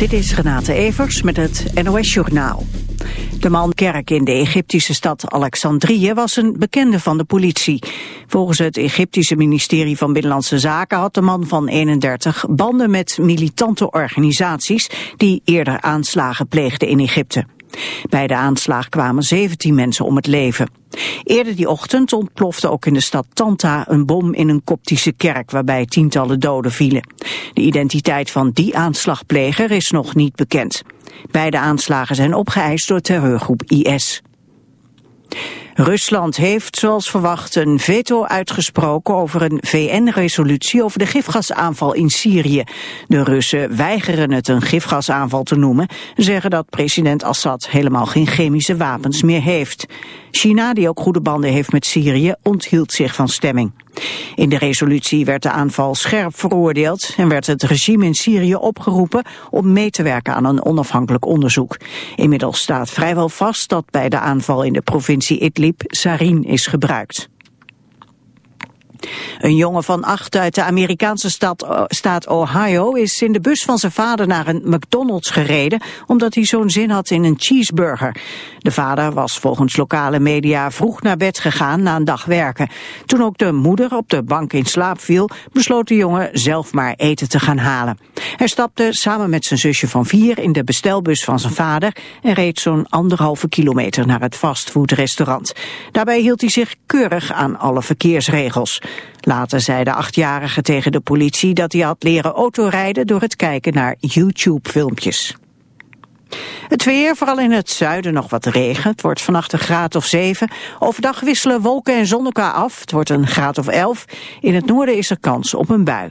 Dit is Renate Evers met het NOS Journaal. De man Kerk in de Egyptische stad Alexandrië was een bekende van de politie. Volgens het Egyptische ministerie van Binnenlandse Zaken had de man van 31 banden met militante organisaties die eerder aanslagen pleegden in Egypte. Bij de aanslag kwamen 17 mensen om het leven. Eerder die ochtend ontplofte ook in de stad Tanta een bom in een koptische kerk waarbij tientallen doden vielen. De identiteit van die aanslagpleger is nog niet bekend. Beide aanslagen zijn opgeëist door terreurgroep IS. Rusland heeft, zoals verwacht, een veto uitgesproken over een VN-resolutie over de gifgasaanval in Syrië. De Russen weigeren het een gifgasaanval te noemen, zeggen dat president Assad helemaal geen chemische wapens meer heeft. China, die ook goede banden heeft met Syrië, onthield zich van stemming. In de resolutie werd de aanval scherp veroordeeld en werd het regime in Syrië opgeroepen om mee te werken aan een onafhankelijk onderzoek. Inmiddels staat vrijwel vast dat bij de aanval in de provincie Idlib sarin is gebruikt. Een jongen van acht uit de Amerikaanse stad, eh, staat Ohio is in de bus van zijn vader naar een McDonald's gereden omdat hij zo'n zin had in een cheeseburger. De vader was volgens lokale media vroeg naar bed gegaan na een dag werken. Toen ook de moeder op de bank in slaap viel, besloot de jongen zelf maar eten te gaan halen. Hij stapte samen met zijn zusje van vier in de bestelbus van zijn vader en reed zo'n anderhalve kilometer naar het fastfoodrestaurant. Daarbij hield hij zich keurig aan alle verkeersregels. Later zei de achtjarige tegen de politie dat hij had leren autorijden door het kijken naar YouTube-filmpjes. Het weer, vooral in het zuiden nog wat regen. Het wordt vannacht een graad of 7. Overdag wisselen wolken en zon elkaar af. Het wordt een graad of 11. In het noorden is er kans op een bui.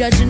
When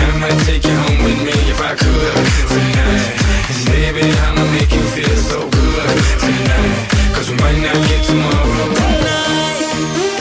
And I might take you home with me if I could. Tonight And baby, I'ma make you feel so good. Tonight Cause we might not get tomorrow. Tonight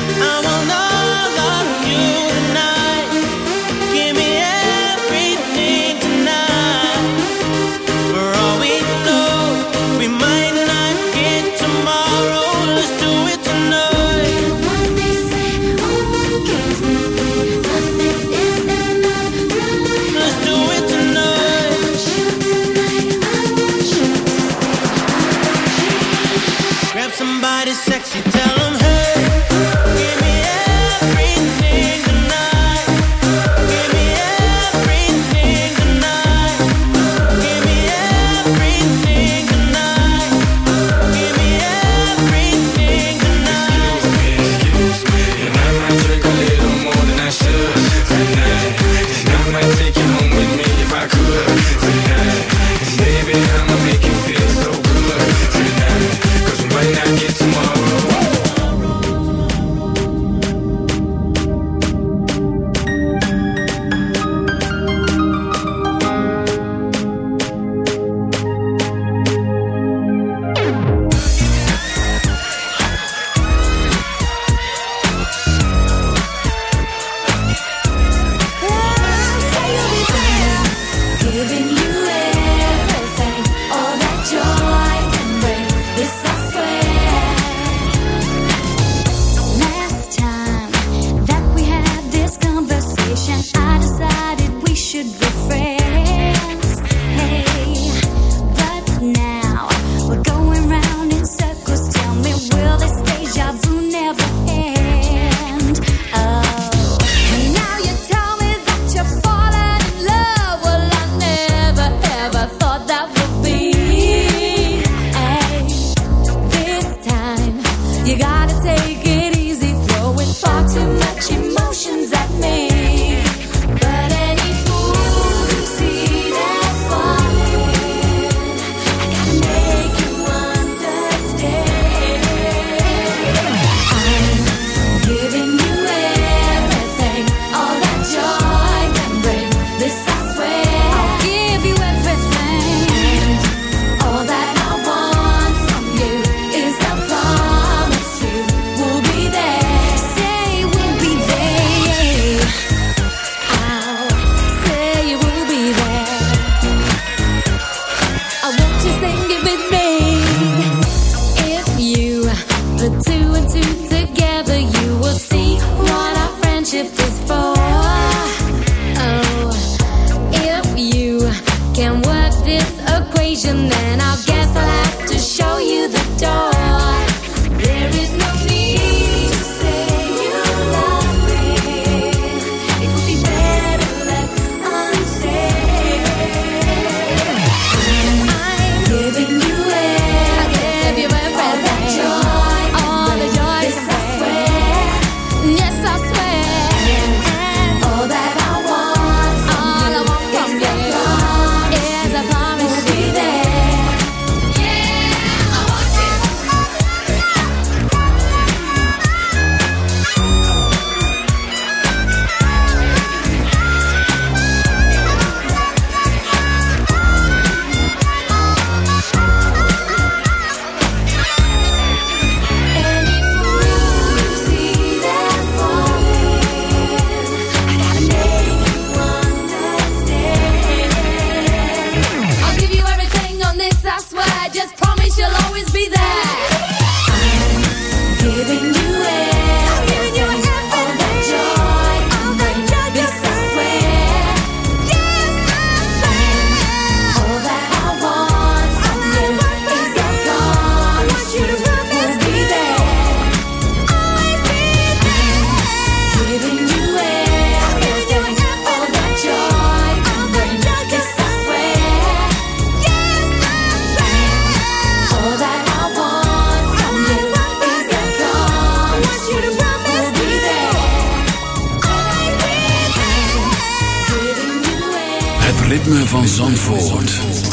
van Zandvoort.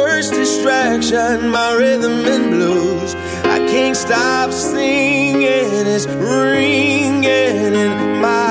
my rhythm and blues. I can't stop singing, it's ringing in my